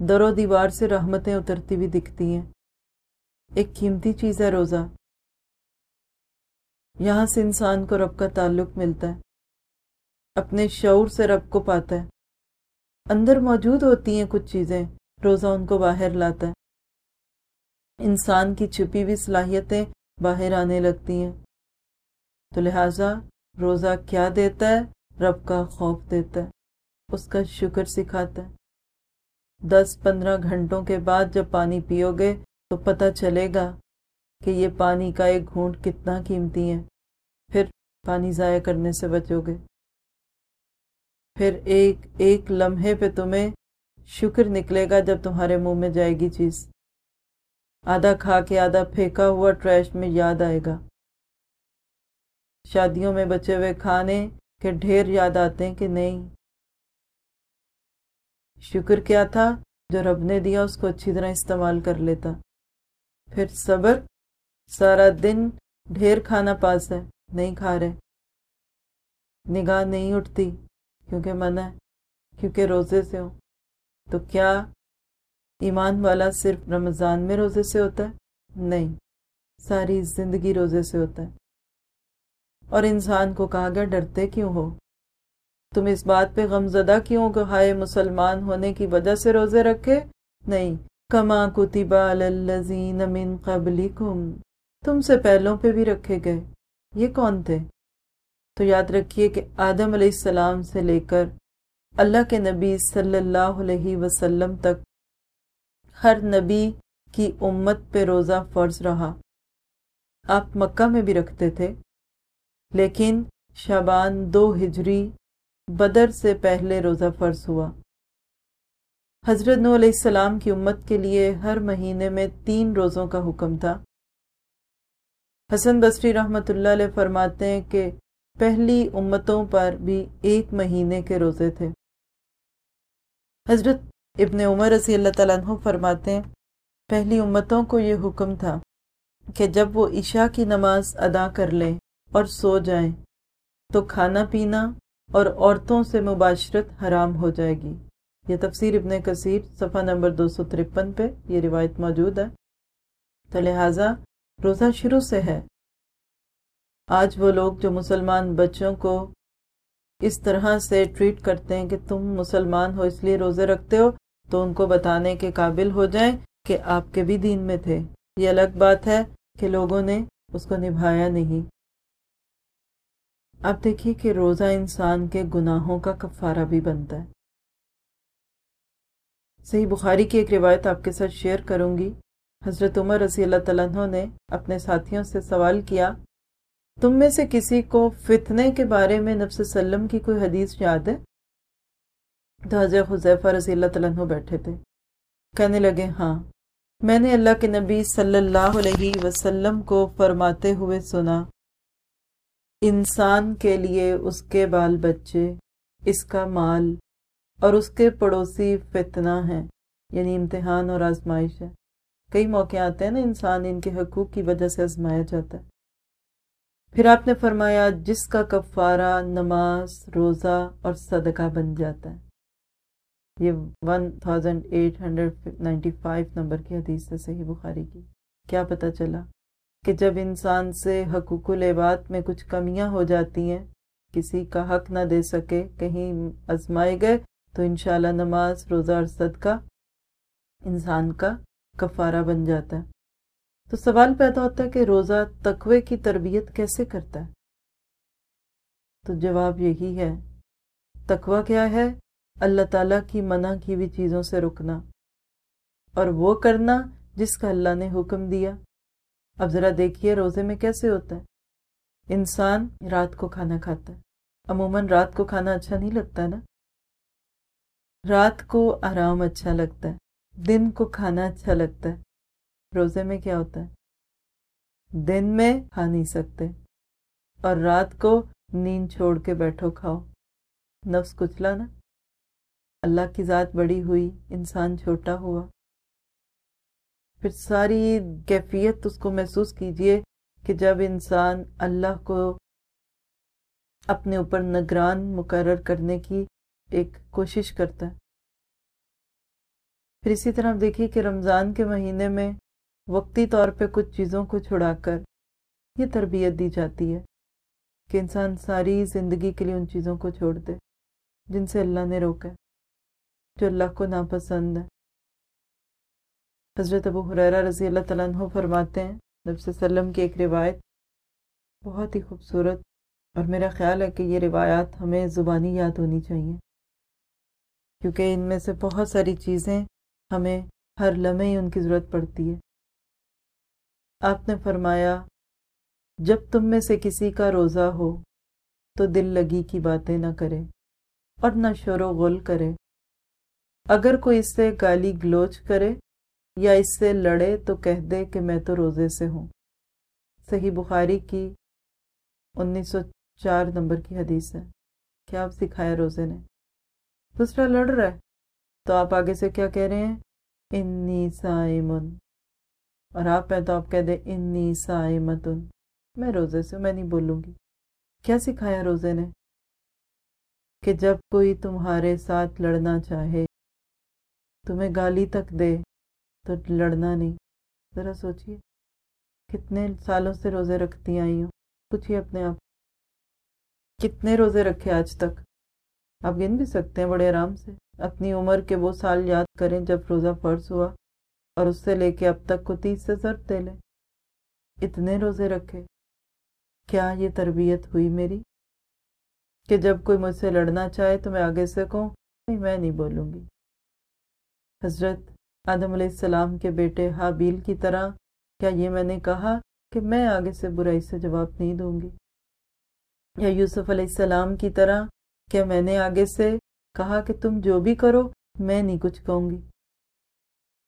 [SPEAKER 1] در و دیوار سے رحمتیں اترتی بھی دکھتی ہیں۔ ایک قیمتی چیز ہے روزہ۔ یہاں سے انسان کو رب کا تعلق ملتا ہے۔ اپنے شعور سے رب کو پاتا ہے۔ اندر موجود ہوتی ہیں کچھ چیزیں۔ روزہ ان کو باہر لاتا ہے۔ انسان کی چھپی ہوئی صلاحیتیں باہر آنے لگتی ہیں۔ تو لہٰذا روزہ کیا دیتا ہے؟ رب کا خوف دیتا ہے۔ اس کا شکر سکھاتا ہے۔ دس پندرہ گھنٹوں کے بعد جب پانی پیو گے تو پتہ چلے گا کہ یہ پانی کا ایک گھونٹ کتنا قیمتی ہے۔ پھر پانی ضائع کرنے سے بچو گے۔ پھر ایک ایک لمحے پہ تمہیں شکر نکلے گا جب تمہارے منہ میں جائے گی چیز۔ آدھا کھا کے آدھا پھینکا ہوا ٹریش میں یاد آئے گا۔ شادیوں میں بچے ہوئے کھانے کے ڈھیر یاد آتے ہیں کہ نہیں شکر کیا تھا جو رب نے دیا، اس کو اچھی طرح استعمال کر لیتا۔ پھر صبر، سارا دن ڈھیر کھانا پاس ہے، نہیں کھا رہے۔ نگاہ نہیں اٹھتی، کیونکہ منع ہے، کیونکہ روزے سے ہو۔ تو کیا ایمان والا صرف رمضان میں روزے سے ہوتا ہے؟ نہیں، ساری زندگی روزے سے ہوتا ہے۔ اور انسان کو کہا گیا، ڈرتے کیوں ہو؟ تم اس بات پہ غم زدہ کیوں کہ ہائے مسلمان ہونے کی وجہ سے روزے رکھے؟ نہیں، کما کتبا الزین من قبلکم۔ تم سے پہلوں پہ بھی رکھے گئے۔ یہ کون تھے؟ تو یاد رکھیے کہ آدم علیہ السلام سے لے کر اللہ کے نبی صلی اللہ علیہ وسلم تک ہر نبی کی امت پہ روزہ فرض رہا۔ آپ مکہ میں بھی رکھتے تھے، لیکن شابان دو ہجری بدر سے پہلے روزہ فرض ہوا۔ حضرت نو علیہ السلام کی امت کے لیے ہر مہینے میں تین روزوں کا حکم تھا۔ حسن بصری رحمۃ اللہ علیہ فرماتے ہیں کہ پہلی امتوں پر بھی ایک مہینے کے روزے تھے۔ حضرت ابن عمر رضی اللہ تعالیٰ عنہ فرماتے ہیں، پہلی امتوں کو یہ حکم تھا کہ جب وہ عشاء کی نماز ادا کر لیں اور سو جائیں تو کھانا پینا اور عورتوں سے مباشرت حرام ہو جائے گی۔ یہ تفسیر ابن کثیر صفحہ نمبر دو سو ترپن پہ یہ روایت موجود ہے۔ تو لہٰذا روزہ شروع سے ہے۔ آج وہ لوگ جو مسلمان بچوں کو اس طرح سے ٹریٹ کرتے ہیں کہ تم مسلمان ہو اس لیے روزے رکھتے ہو، تو ان کو بتانے کے قابل ہو جائیں کہ آپ کے بھی دین میں تھے۔ یہ الگ بات ہے کہ لوگوں نے اس کو نبھایا نہیں۔ اب دیکھیے کہ روزہ انسان کے گناہوں کا کفارہ بھی بنتا ہے۔ صحیح بخاری کی ایک روایت آپ کے ساتھ شیئر کروں گی۔ حضرت عمر رضی اللہ تعالیٰ نے اپنے ساتھیوں سے سوال کیا، تم میں سے کسی کو فتنے کے بارے میں نفس سلم کی کوئی حدیث یاد ہے؟ تو حضرت حضیفہ رضی اللہ تعالیٰ بیٹھے تھے۔ کہنے لگے ہاں۔ میں نے اللہ کے نبی صلی اللہ علیہ وسلم کو فرماتے ہوئے سنا۔ انسان کے لیے اس کے بال بچے، اس کا مال اور اس کے پڑوسی فتنہ ہیں یعنی امتحان اور آزمائش ہے۔ کئی موقع آتے ہیں نا انسان ان کے حقوق کی وجہ سے آزمایا جاتا ہے۔ پھر آپ نے فرمایا، جس کا کفارہ، نماز، روزہ اور صدقہ بن جاتا ہے۔ یہ one thousand eight hundred ninety five number کی حدیث ہے، صحیح بخاری کی۔ کیا پتہ چلا؟ کہ جب انسان سے حقوق العباد میں کچھ کمیاں ہو جاتی ہیں، کسی کا حق نہ دے سکے، کہیں آزمائے گئے، تو انشاءاللہ نماز، روزہ اور صدقہ انسان کا کفارہ بن جاتا ہے۔ تو سوال پیدا ہوتا ہے کہ روزہ تقوی کی تربیت کیسے کرتا ہے؟ تو جواب یہی ہے، تقوی کیا ہے؟ اللہ تعالیٰ کی منع کی ہوئی چیزوں سے رکنا اور وہ کرنا جس کا اللہ نے حکم دیا۔ اب ذرا دیکھیے روزے میں کیسے ہوتا ہے۔ انسان رات کو کھانا کھاتا ہے۔ عموماً رات کو کھانا اچھا نہیں لگتا نا۔ رات کو آرام اچھا لگتا ہے۔ دن کو کھانا اچھا لگتا ہے۔ روزے میں کیا ہوتا ہے؟ دن میں کھا نہیں سکتے۔ اور رات کو نیند چھوڑ کے بیٹھو، کھاؤ۔ نفس کچلا نا۔ اللہ کی ذات بڑی ہوئی، انسان چھوٹا ہوا۔ پھر ساری کیفیت اس کو محسوس کیجیے کہ جب انسان اللہ کو اپنے اوپر نگران مقرر کرنے کی ایک کوشش کرتا ہے۔ پھر اسی طرح دیکھیے کہ رمضان کے مہینے میں وقتی طور پہ کچھ چیزوں کو چھڑا کر یہ تربیت دی جاتی ہے کہ انسان ساری زندگی کے لیے ان چیزوں کو چھوڑ دے جن سے اللہ نے روکا ہے، جو اللہ کو ناپسند ہے۔ حضرت ابو حریرہ رضی اللہ تعالیٰ عنہ فرماتے ہیں، نبی صلی اللہ علیہ وسلم کی ایک روایت بہت ہی خوبصورت اور میرا خیال ہے کہ یہ روایات ہمیں زبانی یاد ہونی چاہیے۔ کیونکہ ان میں سے بہت ساری چیزیں ہمیں ہر لمحے ان کی ضرورت پڑتی ہے۔ آپ نے فرمایا، جب تم میں سے کسی کا روزہ ہو تو دل لگی کی باتیں نہ کرے اور نہ شور و غل کرے۔ اگر کوئی اس سے گالی گلوچ کرے یا اس سے لڑے تو کہہ دے کہ میں تو روزے سے ہوں۔ صحیح بخاری کی انیس سو چار نمبر کی حدیث ہے۔ کیا آپ سکھایا روزے نے؟ دوسرا، لڑ رہا ہے۔ تو آپ آگے سے کیا کہہ رہے ہیں؟ انی سائمن اور آپ ہیں تو آپ کہہ دیں انی سائمتن میں روزے سے میں نہیں بولوں گی۔ کیا سکھایا روزے نے؟ کہ جب کوئی تمہارے ساتھ لڑنا چاہے، تمہیں گالی تک دے۔ تو لڑنا نہیں۔ ذرا سوچئے کتنے سالوں سے روزے رکھتی آئی ہوں؟ پوچھئے اپنے آپ۔ کتنے روزے رکھے آج تک؟ آپ گن بھی سکتے ہیں بڑے آرام سے۔ اپنی عمر کے وہ سال یاد کریں جب روزہ فرض ہوا اور اس سے لے کے اب تک کو تیس سے ضرب دے لیں۔ اتنے روزے رکھے۔ کیا یہ تربیت ہوئی میری؟ کہ جب کوئی مجھ سے لڑنا چاہے تو میں آگے سے کہوں، نہیں، میں نہیں بولوں گی۔ حضرت آدم علیہ السلام کے بیٹے حابیل کی طرح، کیا یہ میں نے کہا کہ میں آگے سے برائی سے جواب نہیں دوں گی؟ یا یوسف علیہ السلام کی طرح، کیا میں نے آگے سے کہا کہ تم جو بھی کرو، میں نہیں کچھ کہوں گی؟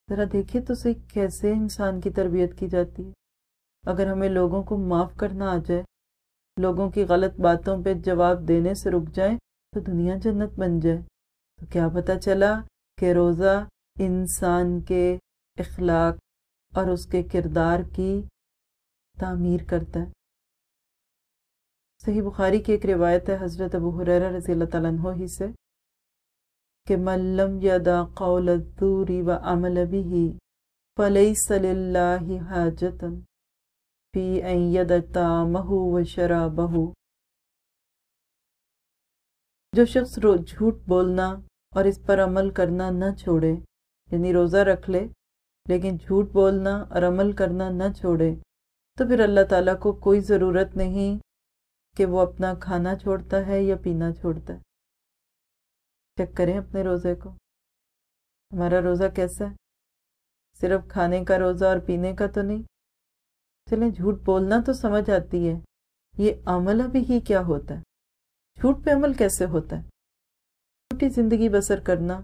[SPEAKER 1] ذرا دیکھیے تو صحیح کیسے انسان کی تربیت کی جاتی ہے۔ اگر ہمیں لوگوں کو معاف کرنا آ جائے، لوگوں کی غلط باتوں پہ جواب دینے سے رک جائیں، تو دنیا جنت بن جائے۔ تو کیا پتہ چلا کہ روزہ انسان کے اخلاق اور اس کے کردار کی تعمیر کرتا ہے۔ صحیح بخاری کی ایک روایت ہے، حضرت ابو حریرہ رضی اللہ تعالیٰ عنہ ہی سے، کہ ملم یدا قول الدور و عمل به فلیس للہ حاجتا فی ان ید تامہ و شرابہ۔ جو شخص جھوٹ بولنا اور اس پر عمل کرنا نہ چھوڑے یعنی روزہ رکھ لے، لیکن جھوٹ بولنا اور عمل کرنا نہ چھوڑے، تو پھر اللہ تعالیٰ کو کوئی ضرورت نہیں کہ وہ اپنا کھانا چھوڑتا ہے یا پینا چھوڑتا ہے۔ چیک کریں اپنے روزے کو۔ ہمارا روزہ کیسا ہے؟ صرف کھانے کا روزہ اور پینے کا تو نہیں۔ چلیں، جھوٹ بولنا تو سمجھ آتی ہے۔ یہ عمل ابھی ہی کیا ہوتا ہے؟ جھوٹ پہ عمل کیسے ہوتا ہے؟ جھوٹی زندگی بسر کرنا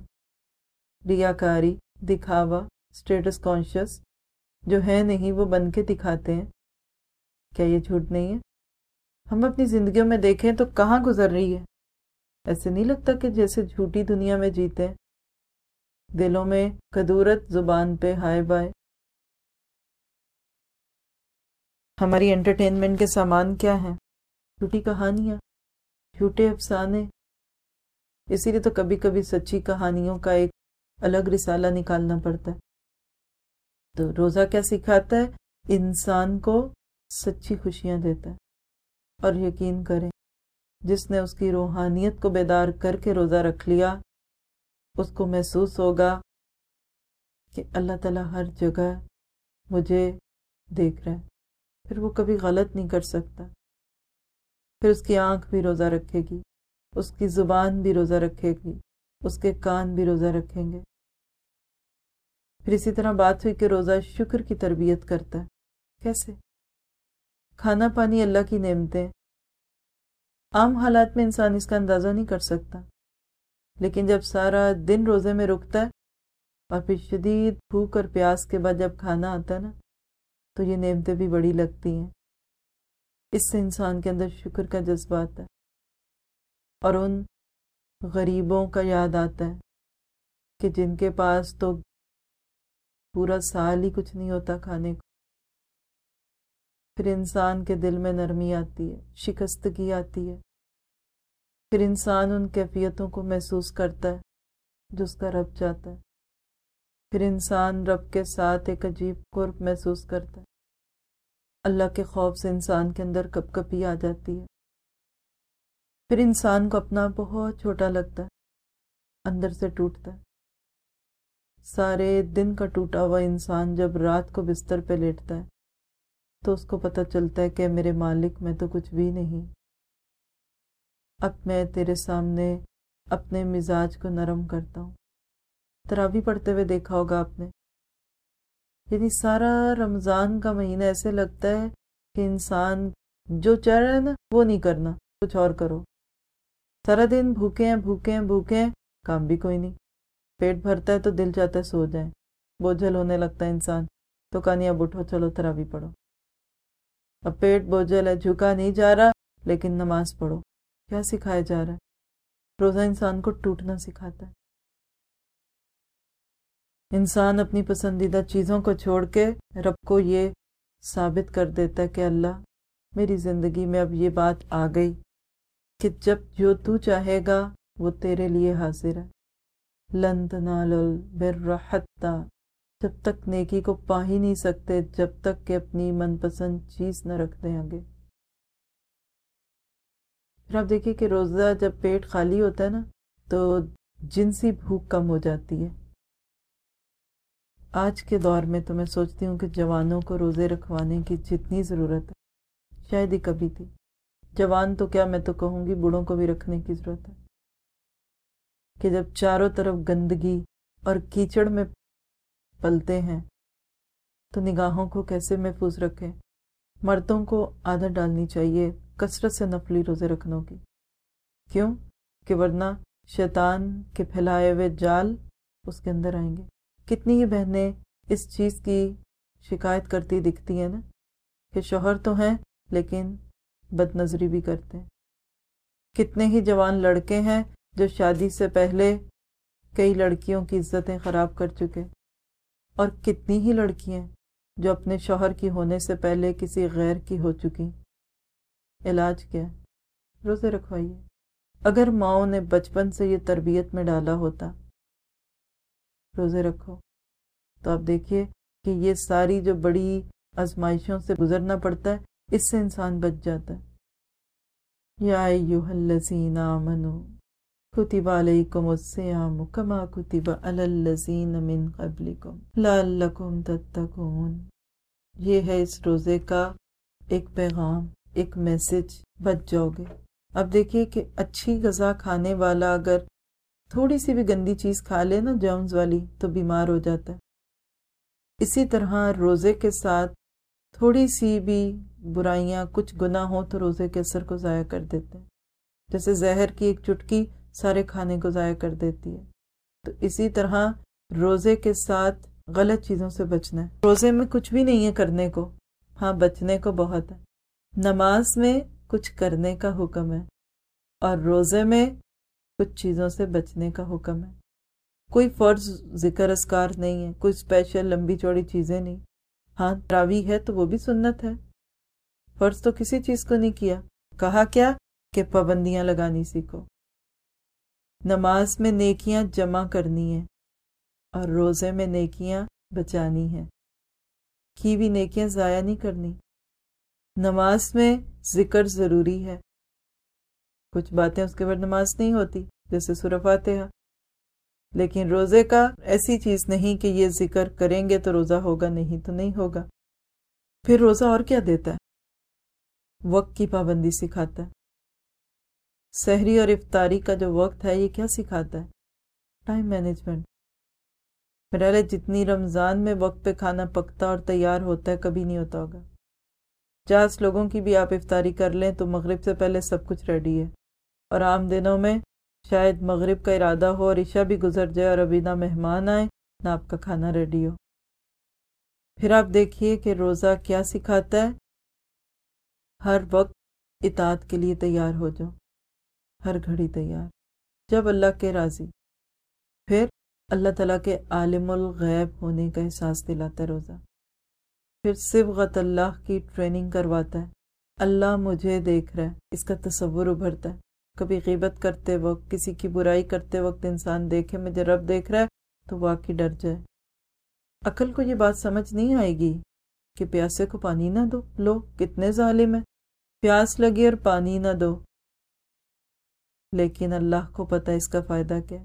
[SPEAKER 1] ریاکاری دکھاوا اسٹیٹس کانشیس جو ہے نہیں وہ بن کے دکھاتے ہیں۔ کیا یہ جھوٹ نہیں ہے؟ ہم اپنی زندگیوں میں دیکھیں تو کہاں گزر رہی ہے؟ ایسے نہیں لگتا کہ جیسے جھوٹی دنیا میں جیتے دلوں میں کدورت، زبان پہ ہائے بائے ہماری انٹرٹینمنٹ کے سامان کیا ہیں؟ جھوٹی کہانیاں، جھوٹے افسانے۔ اسی لیے تو کبھی کبھی سچی کہانیوں کا ایک الگ رسالہ نکالنا پڑتا ہے۔ تو روزہ کیا سکھاتا ہے؟ انسان کو سچی خوشیاں دیتا ہے۔ اور یقین کریں، جس نے اس کی روحانیت کو بیدار کر کے روزہ رکھ لیا، اس کو محسوس ہوگا کہ اللہ تعالیٰ ہر جگہ مجھے دیکھ رہا ہے۔ پھر وہ کبھی غلط نہیں کر سکتا۔ پھر اس کی آنکھ بھی روزہ رکھے گی، اس کی زبان بھی روزہ رکھے گی۔ اس کے کان بھی روزہ رکھیں گے۔ پھر اسی طرح بات ہوئی کہ روزہ شکر کی تربیت کرتا ہے۔ کیسے؟ کھانا پانی اللہ کی نعمتیں۔ عام حالات میں انسان اس کا اندازہ نہیں کر سکتا۔ لیکن جب سارا دن روزے میں رکتا ہے اور پھر شدید بھوک اور پیاس کے بعد جب کھانا آتا ہے نا، تو یہ نعمتیں بھی بڑی لگتی ہیں۔ اس سے انسان کے اندر شکر کا جذبہ آتا ہے۔ اور ان غریبوں کا یاد آتا ہے کہ جن کے پاس تو پورا سال ہی کچھ نہیں ہوتا کھانے کو۔ پھر انسان کے دل میں نرمی آتی ہے، شکستگی آتی ہے۔ پھر انسان ان کیفیتوں کو محسوس کرتا ہے جو اس کا رب چاہتا ہے۔ پھر انسان رب کے ساتھ ایک عجیب قرب محسوس کرتا ہے۔ اللہ کے خوف سے انسان کے اندر کپ کپی آ جاتی ہے۔ پھر انسان کو اپنا بہت چھوٹا لگتا ہے، اندر سے ٹوٹتا ہے۔ سارے دن کا ٹوٹا ہوا انسان جب رات کو بستر پہ لیٹتا ہے، تو اس کو پتہ چلتا ہے کہ میرے مالک میں تو کچھ بھی نہیں۔ اب میں تیرے سامنے اپنے مزاج کو نرم کرتا ہوں۔ تراوی پڑھتے ہوئے دیکھا ہوگا آپ نے۔ یعنی سارا رمضان کا مہینہ ایسے لگتا ہے کہ انسان جو چاہ رہا ہے نا، وہ نہیں کرنا، کچھ اور کرو۔ سارا دن بھوکے ہیں بھوکے ہیں بھوکے ہیں کام بھی کوئی نہیں پیٹ بھرتا ہے تو دل چاہتا ہے سو جائیں بوجھل ہونے لگتا ہے انسان تو کہانی اب اٹھو چلو تراوی پڑھو اب پیٹ بوجھل ہے جھکا نہیں جا رہا لیکن نماز پڑھو کیا سکھایا جا رہا ہے روزہ انسان کو ٹوٹنا سکھاتا ہے انسان اپنی پسندیدہ چیزوں کو چھوڑ کے رب کو یہ ثابت کر دیتا ہے کہ اللہ میری زندگی میں اب یہ بات آ گئی کہ جب جو تو چاہے گا، وہ تیرے لیے حاضر ہے۔ لن تنالل برحتا جب تک نیکی کو پا ہی نہیں سکتے، جب تک کہ اپنی من پسند چیز نہ رکھ دیں آگے۔ پھر آپ دیکھیے کہ روزہ جب پیٹ خالی ہوتا ہے نا، تو جنسی بھوک کم ہو جاتی ہے۔ آج کے دور میں تو میں سوچتی ہوں کہ جوانوں کو روزے رکھوانے کی جتنی ضرورت ہے، شاید ہی کبھی تھی۔ جوان تو کیا میں تو کہوں گی بوڑھوں کو بھی رکھنے کی ضرورت ہے؟ کہ جب چاروں طرف گندگی اور کیچڑ میں پلتے ہیں، تو نگاہوں کو کیسے محفوظ رکھیں؟ مردوں کو عادت ڈالنی چاہیے کثرت سے نفلی روزے رکھنوں کی۔ کیوں؟ کہ ورنہ شیطان کے پھیلائے ہوئے جال اس کے اندر آئیں گے۔ کتنی ہی بہنیں اس چیز کی شکایت کرتی دکھتی ہیں نا کہ شوہر تو ہیں لیکن بد نظری بھی کرتے ہیں۔ کتنے ہی جوان لڑکے ہیں جو شادی سے پہلے کئی لڑکیوں کی عزتیں خراب کر چکے اور کتنی ہی لڑکیاں جو اپنے شوہر کی ہونے سے پہلے کسی غیر کی ہو چکی علاج کیا روزے رکھوائیے۔ اگر ماؤں نے بچپن سے یہ تربیت میں ڈالا ہوتا، روزے رکھو۔ تو آپ دیکھیے کہ یہ ساری جو بڑی آزمائشوں سے گزرنا پڑتا ہے اس سے انسان بچ جاتا ہے۔ یا ایوہ الذین آمنو، کتب علیکم السیام کما کتب علی الذین من قبلکم لعلکم تتقون۔ یہ ہے اس روزے کا ایک پیغام، ایک میسج، بچ جاؤ گے۔ اب دیکھیے کہ اچھی غذا کھانے والا اگر تھوڑی سی بھی گندی چیز کھا لے نا، جرمز والی، تو بیمار ہو جاتا ہے۔ اسی طرح روزے کے ساتھ تھوڑی سی بھی برائیاں کچھ گناہ ہوں تو روزے کے اثر کو ضائع کر دیتے ہیں۔ جیسے زہر کی ایک چٹکی سارے کھانے کو ضائع کر دیتی ہے۔ تو اسی طرح روزے کے ساتھ غلط چیزوں سے بچنا ہے۔ روزے میں کچھ بھی نہیں ہے کرنے کو۔ ہاں بچنے کو بہت ہے۔ نماز میں کچھ کرنے کا حکم ہے اور روزے میں کچھ چیزوں سے بچنے کا حکم ہے۔ کوئی فرض ذکر اسکار نہیں ہے، کوئی اسپیشل لمبی چوڑی چیزیں نہیں۔ ہاں تراوی ہے تو وہ بھی سنت ہے۔ فرض تو کسی چیز کو نہیں کیا۔ کہا کیا کہ پابندیاں لگانی سیکھو۔ نماز میں نیکیاں جمع کرنی ہے اور روزے میں نیکیاں بچانی ہیں۔ کی بھی نیکیاں ضائع نہیں کرنی۔ نماز میں ذکر ضروری ہے۔ کچھ باتیں اس کے بعد نماز نہیں ہوتی، جیسے صرف آتے ہیں لیکن روزے کا ایسی چیز نہیں کہ یہ ذکر کریں گے تو روزہ ہوگا نہیں تو نہیں ہوگا۔ پھر روزہ اور کیا دیتا ہے؟ وقت کی پابندی سکھاتا ہے۔ سحری اور افطاری کا جو وقت ہے، یہ کیا سکھاتا ہے؟ ٹائم مینجمنٹ میرا جتنی رمضان میں وقت پہ کھانا پکتا اور تیار ہوتا ہے، کبھی نہیں ہوتا ہوگا۔ پچاس لوگوں کی بھی آپ افطاری کر لیں، تو مغرب سے پہلے سب کچھ ریڈی ہے۔ اور عام دنوں میں شاید مغرب کا ارادہ ہو اور عشاء بھی گزر جائے اور ابھی نہ مہمان آئے نہ آپ کا کھانا ریڈی ہو۔ پھر آپ دیکھیے کہ روزہ کیا سکھاتا ہے۔ ہر وقت اطاعت کے لیے تیار ہو جاؤ۔ ہر گھڑی تیار۔ جب اللہ کے راضی۔ پھر اللہ تعالیٰ کے عالم الغیب ہونے کا احساس دلاتا ہے روزہ۔ پھر صبغت اللہ کی ٹریننگ کرواتا ہے۔ اللہ مجھے دیکھ رہا ہے، اس کا تصور ابھرتا ہے۔ کبھی غیبت کرتے وقت، کسی کی برائی کرتے وقت انسان دیکھے، مجھے رب دیکھ رہا ہے تو واقعی ڈر جائے۔ عقل کو یہ بات سمجھ نہیں آئے گی کہ پیاسے کو پانی نہ دو۔ لو کتنے ظالم ہے پیاس لگی اور پانی نہ دو۔ لیکن اللہ کو پتہ اس کا فائدہ کیا۔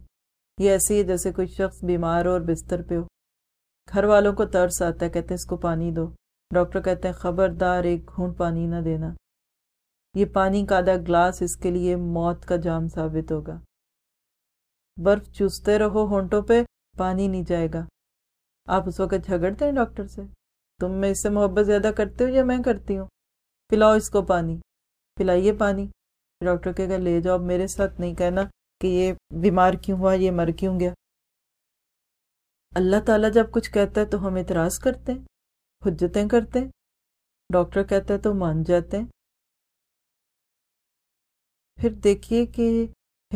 [SPEAKER 1] یہ ایسی ہے جیسے کوئی شخص بیمار ہو اور بستر پہ ہو۔ گھر والوں کو ترس آتا ہے، کہتے ہیں اس کو پانی دو۔ ڈاکٹر کہتے ہیں، خبردار، ایک گھونٹ پانی نہ دینا۔ یہ پانی کا آدھا گلاس اس کے لیے موت کا جام ثابت ہوگا۔ برف چوستے رہو ہونٹوں پہ، پانی نہیں جائے گا۔ آپ اس وقت جھگڑتے ہیں ڈاکٹر سے؟ تم میں اس سے محبت زیادہ کرتے ہو یا میں کرتی ہوں؟ پلاؤ اس کو پانی۔ پلائیے پانی۔ ڈاکٹر کہ لے جاؤ۔ میرے ساتھ نہیں کہنا کہ یہ بیمار کیوں ہوا، یہ مر کیوں گیا۔ اللہ تعالیٰ جب کچھ کہتا ہے تو ہم اعتراض کرتے ہیں، حجتیں کرتے ہیں۔ ڈاکٹر کہتا ہے تو مان جاتے ہیں۔ پھر دیکھیے کہ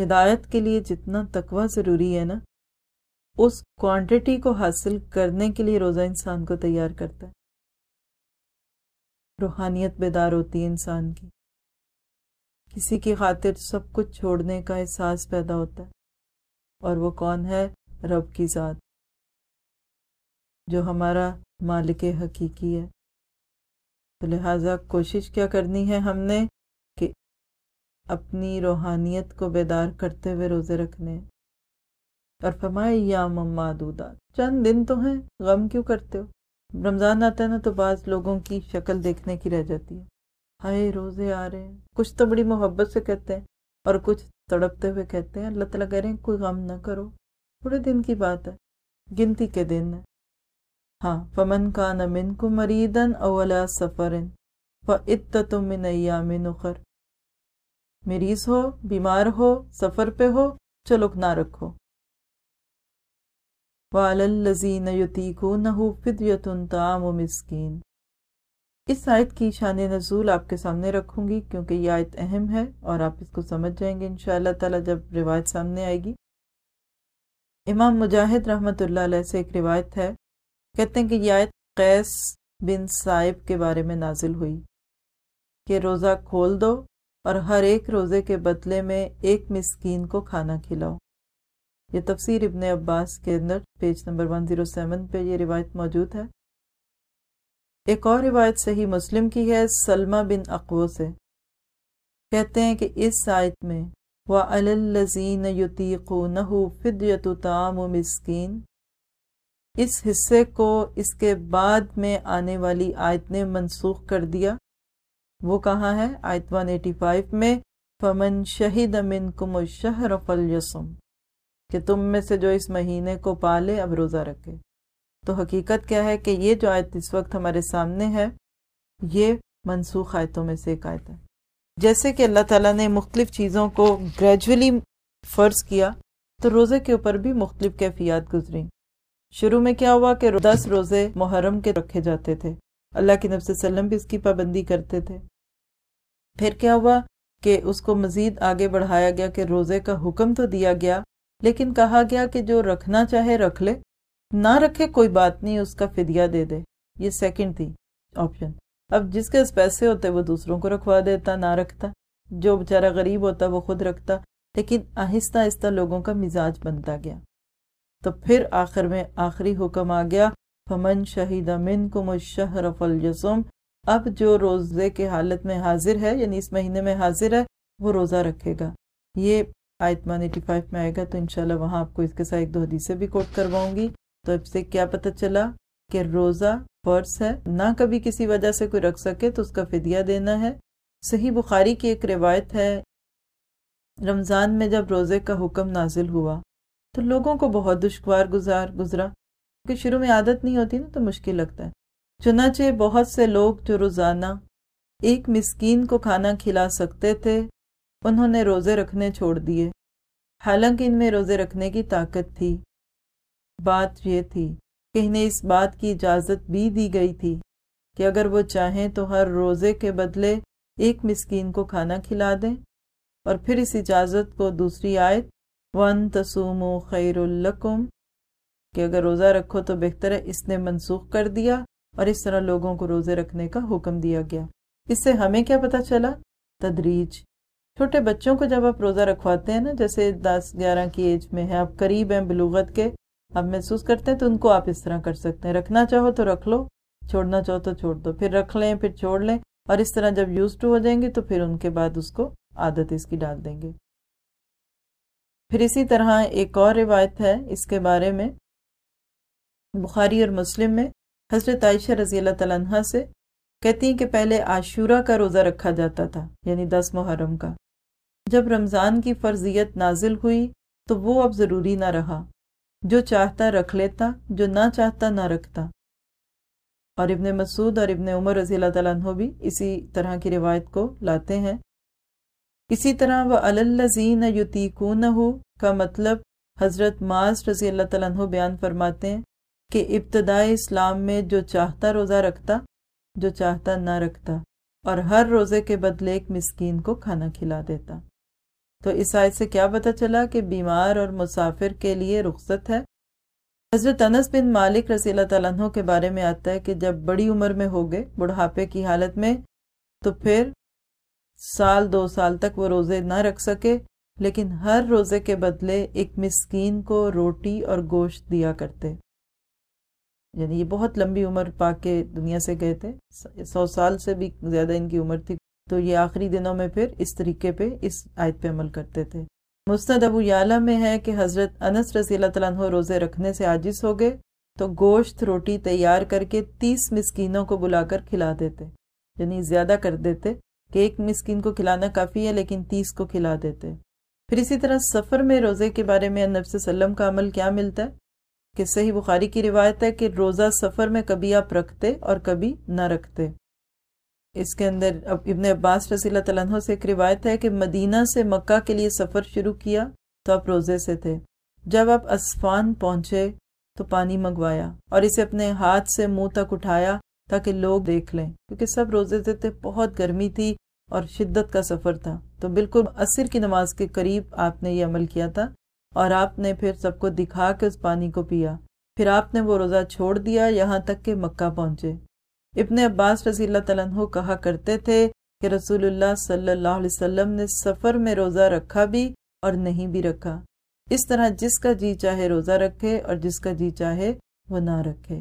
[SPEAKER 1] ہدایت کے لیے جتنا تقوی ضروری ہے نا، اس کوانٹٹی کو حاصل کرنے کے لیے روزہ انسان کو تیار کرتا ہے۔ روحانیت بیدار ہوتی ہے انسان کی۔ کسی کی خاطر سب کچھ چھوڑنے کا احساس پیدا ہوتا ہے۔ اور وہ کون ہے؟ رب کی ذات۔ جو ہمارا مالک حقیقی ہے۔ تو لہٰذا کوشش کیا کرنی ہے ہم نے کہ اپنی روحانیت کو بیدار کرتے ہوئے روزے رکھنے اور فرمائے یا مما دودات چند دن تو ہیں، غم کیوں کرتے ہو؟ رمضان آتا ہے نا تو بعض لوگوں کی شکل دیکھنے کی رہ جاتی ہے۔ ہائے، روزے آ رہے ہیں۔ کچھ تو بڑی محبت سے کہتے ہیں اور کچھ تڑپتے ہوئے کہتے ہیں، اللہ تعالیٰ کہہ رہے ہیں، کوئی غم نہ کرو۔ تھوڑے دن کی بات ہے، گنتی کے دن ہے۔ ہاں فمن کا نمن کو مریدن اولا سفر من ایام نخر۔ مریض ہو، بیمار ہو، سفر پہ ہو، چلو نہ رکھو۔ وَعَلَى يُتِيقُونَهُ فِدْيَةٌ طَعَامُ مِسْكِينَ۔ اس آیت کی شان نزول آپ کے سامنے رکھوں گی کیونکہ یہ آیت اہم ہے اور آپ اس کو سمجھ جائیں گے انشاءاللہ تعالی جب روایت سامنے آئے گی۔ امام مجاہد رحمۃ اللہ علیہ سے ایک روایت ہے۔ کہتے ہیں کہ یہ آیت قیس بن صاحب کے بارے میں نازل ہوئی کہ روزہ کھول دو اور ہر ایک روزے کے بدلے میں ایک مسکین کو کھانا کھلاؤ۔ یہ تفسیر ابن عباس کے اندر پیج نمبر 107 پہ یہ روایت موجود ہے۔ ایک اور روایت صحیح مسلم کی ہے، سلمہ بن اقو سے۔ کہتے ہیں کہ اس آیت میں وَأَلَلَّذِينَ يُتِيقُونَهُ فِدْيَةُ تَعَامُ مِسْكِينَ۔ اس حصے کو اس کے بعد میں آنے والی آیت نے منسوخ کر دیا۔ وہ کہاں ہے؟ آیت 185 میں، فمن شہید منکم الشہر فلیسم کہ تم میں سے جو اس مہینے کو پالے اب روزہ رکھے۔ تو حقیقت کیا ہے کہ یہ جو آیت اس وقت ہمارے سامنے ہے، یہ منسوخ آیتوں میں سے ایک آیت ہے۔ جیسے کہ اللہ تعالیٰ نے مختلف چیزوں کو گریجولی فرض کیا، تو روزے کے اوپر بھی مختلف کیفیات گزری شروع میں کیا ہوا کہ دس روزے محرم کے رکھے جاتے تھے۔ اللہ کی نفس وسلم بھی اس کی پابندی کرتے تھے۔ پھر کیا ہوا کہ اس کو مزید آگے بڑھایا گیا کہ روزے کا حکم تو دیا گیا لیکن کہا گیا کہ جو رکھنا چاہے رکھ لے۔ نہ رکھے کوئی بات نہیں، اس کا فدیہ دے دے۔ یہ سیکنڈ تھی آپشن اب جس کے پیسے ہوتے، وہ دوسروں کو رکھوا دیتا، نہ رکھتا۔ جو بےچارا غریب ہوتا، وہ خود رکھتا۔ لیکن آہستہ آہستہ لوگوں کا مزاج بنتا گیا۔ تو پھر آخر میں آخری حکم آ گیا، فمن شہید امن کو مشہر فلجسم اب جو روزے کے حالت میں حاضر ہے یعنی اس مہینے میں حاضر ہے، وہ روزہ رکھے گا۔ یہ آیت ون ایٹی فائیو میں آئے گا تو انشاءاللہ وہاں آپ کو اس کے ساتھ ایک دو حدیثیں بھی کوٹ کرواؤں گی۔ تو اب سے کیا پتہ چلا کہ روزہ فرض ہے۔ نہ کبھی کسی وجہ سے کوئی رکھ سکے تو اس کا فدیہ دینا ہے۔ صحیح بخاری کی ایک روایت ہے۔ رمضان میں جب روزے کا حکم نازل ہوا تو لوگوں کو بہت دشوار گزار گزرا۔ کیونکہ شروع میں عادت نہیں ہوتی نا تو مشکل لگتا ہے۔ چنانچہ بہت سے لوگ جو روزانہ ایک مسکین کو کھانا کھلا سکتے تھے انہوں نے روزے رکھنے چھوڑ دیے۔ حالانکہ ان میں روزے رکھنے کی طاقت تھی۔ بات یہ تھی کہ انہیں اس بات کی اجازت بھی دی گئی تھی کہ اگر وہ چاہیں تو ہر روزے کے بدلے ایک مسکین کو کھانا کھلا دیں اور پھر اس اجازت کو دوسری آیت ون تسوم و خیر القم کہ اگر روزہ رکھو تو بہتر ہے، اس نے منسوخ کر دیا اور اس طرح لوگوں کو روزے رکھنے کا حکم دیا گیا۔ اس سے ہمیں کیا پتا چلا؟ تدریج۔ چھوٹے بچوں کو جب آپ روزہ رکھواتے ہیں نا، جیسے دس گیارہ کی ایج میں ہے آپ قریب ہیں بلوغت کے، آپ محسوس کرتے ہیں تو ان کو آپ اس طرح کر سکتے ہیں۔ رکھنا چاہو تو رکھ لو، چھوڑنا چاہو تو چھوڑ دو۔ پھر رکھ لیں، پھر چھوڑ لیں۔ اور اس طرح جب یوز ٹو ہو جائیں گے تو پھر ان کے بعد اس کو عادت اس کی ڈال دیں گے۔ پھر اسی طرح ایک اور روایت ہے اس کے بارے میں، بخاری اور مسلم میں۔ حضرت عائشہ رضی اللہ تعالیٰ عنہ سے کہتی ہیں کہ پہلے عاشورہ کا روزہ رکھا جاتا تھا یعنی دس محرم کا۔ جب رمضان کی فرضیت نازل ہوئی تو وہ اب ضروری نہ رہا۔ جو چاہتا رکھ لیتا، جو نہ چاہتا نہ رکھتا۔ اور ابن مسعود اور ابن عمر رضی اللہ تعالیٰ عنہ بھی اسی طرح کی روایت کو لاتے ہیں۔ اسی طرح وہ اللزین یتیکون ہو کا مطلب حضرت معاذ رضی اللہ تعالیٰ عنہ بیان فرماتے ہیں کہ ابتدائی اسلام میں جو چاہتا روزہ رکھتا، جو چاہتا نہ رکھتا، اور ہر روزے کے بدلے ایک مسکین کو کھانا کھلا دیتا۔ تو اس آیت سے کیا پتہ چلا کہ بیمار اور مسافر کے لیے رخصت ہے؟ حضرت انس بن مالک رضی اللہ تعالیٰ عنہ کے بارے میں آتا ہے کہ جب بڑی عمر میں ہو گئے بڑھاپے کی حالت میں، تو پھر سال دو سال تک وہ روزے نہ رکھ سکے، لیکن ہر روزے کے بدلے ایک مسکین کو روٹی اور گوشت دیا کرتے۔ یعنی یہ بہت لمبی عمر پا کے دنیا سے گئے تھے، سو سال سے بھی زیادہ ان کی عمر تھی۔ تو یہ آخری دنوں میں پھر اس طریقے پہ اس آیت پہ عمل کرتے تھے۔ مستد ابو یالہ میں ہے کہ حضرت انس رضی اللہ تعالیٰ عنہ روزے رکھنے سے عاجز ہو گئے تو گوشت روٹی تیار کر کے تیس مسکینوں کو بلا کر کھلا دیتے۔ یعنی زیادہ کر دیتے کہ ایک مسکین کو کھلانا کافی ہے لیکن تیس کو کھلا دیتے۔ پھر اسی طرح سفر میں روزے کے بارے میں نب وسلم کا عمل کیا ملتا ہے؟ کہ صحیح بخاری کی روایت ہے کہ روزہ سفر میں کبھی آپ رکھتے اور کبھی نہ رکھتے۔ اس کے اندر ابن عباس رضی اللہ تعالیٰ عنہ سے ایک روایت ہے کہ مدینہ سے مکہ کے لیے سفر شروع کیا تو آپ روزے سے تھے۔ جب آپ اسفان پہنچے تو پانی منگوایا اور اسے اپنے ہاتھ سے منہ تک اٹھایا تاکہ لوگ دیکھ لیں، کیونکہ سب روزے سے تھے، بہت گرمی تھی اور شدت کا سفر تھا۔ تو بالکل عصر کی نماز کے قریب آپ نے یہ عمل کیا تھا اور آپ نے پھر سب کو دکھا کے اس پانی کو پیا۔ پھر آپ نے وہ روزہ چھوڑ دیا یہاں تک کہ مکہ پہنچے۔ ابن عباس رضی اللہ تعالیٰ عنہ کہا کرتے تھے کہ رسول اللہ صلی اللہ علیہ وسلم نے سفر میں روزہ رکھا بھی اور نہیں بھی رکھا۔ اس طرح جس کا جی چاہے روزہ رکھے اور جس کا جی چاہے وہ نہ رکھے۔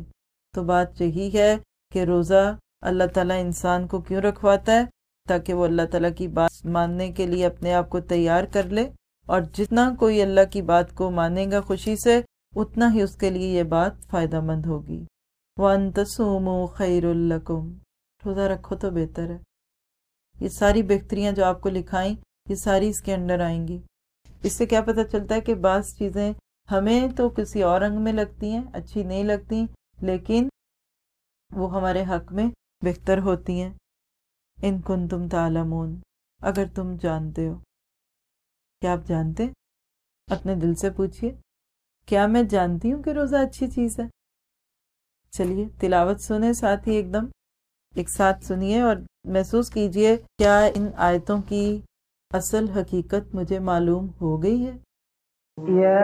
[SPEAKER 1] تو بات یہی ہے کہ روزہ اللہ تعالیٰ انسان کو کیوں رکھواتا ہے؟ تاکہ وہ اللہ تعالیٰ کی بات ماننے کے لیے اپنے آپ کو تیار کر لے اور جتنا کوئی اللہ کی بات کو مانے گا خوشی سے، اتنا ہی اس کے لیے یہ بات فائدہ مند ہوگی۔ وَأَن تَسُومُوا خَيْرٌ لَكُمْ۔ روزہ رکھو تو بہتر ہے۔ یہ ساری بہتریاں جو آپ کو لکھائیں، یہ ساری اس کے اندر آئیں گی۔ اس سے کیا پتہ چلتا ہے کہ بعض چیزیں ہمیں تو کسی اور رنگ میں لگتی ہیں، اچھی نہیں لگتی، لیکن وہ ہمارے حق میں بہتر ہوتی ہیں۔ ان کن تم تعلمون۔ اگر تم جانتے ہو۔ کیا آپ جانتے؟ اپنے دل سے پوچھئے۔ کیا میں جانتی ہوں کہ روزہ اچھی چیز ہے؟ چلیے، تلاوت سنیں ساتھ ہی ایک دم، ایک ساتھ سنیے اور محسوس کیجیے کیا ان آیتوں کی اصل حقیقت مجھے معلوم ہو گئی ہے۔
[SPEAKER 2] یا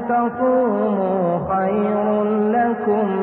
[SPEAKER 2] تصوموا خير لكم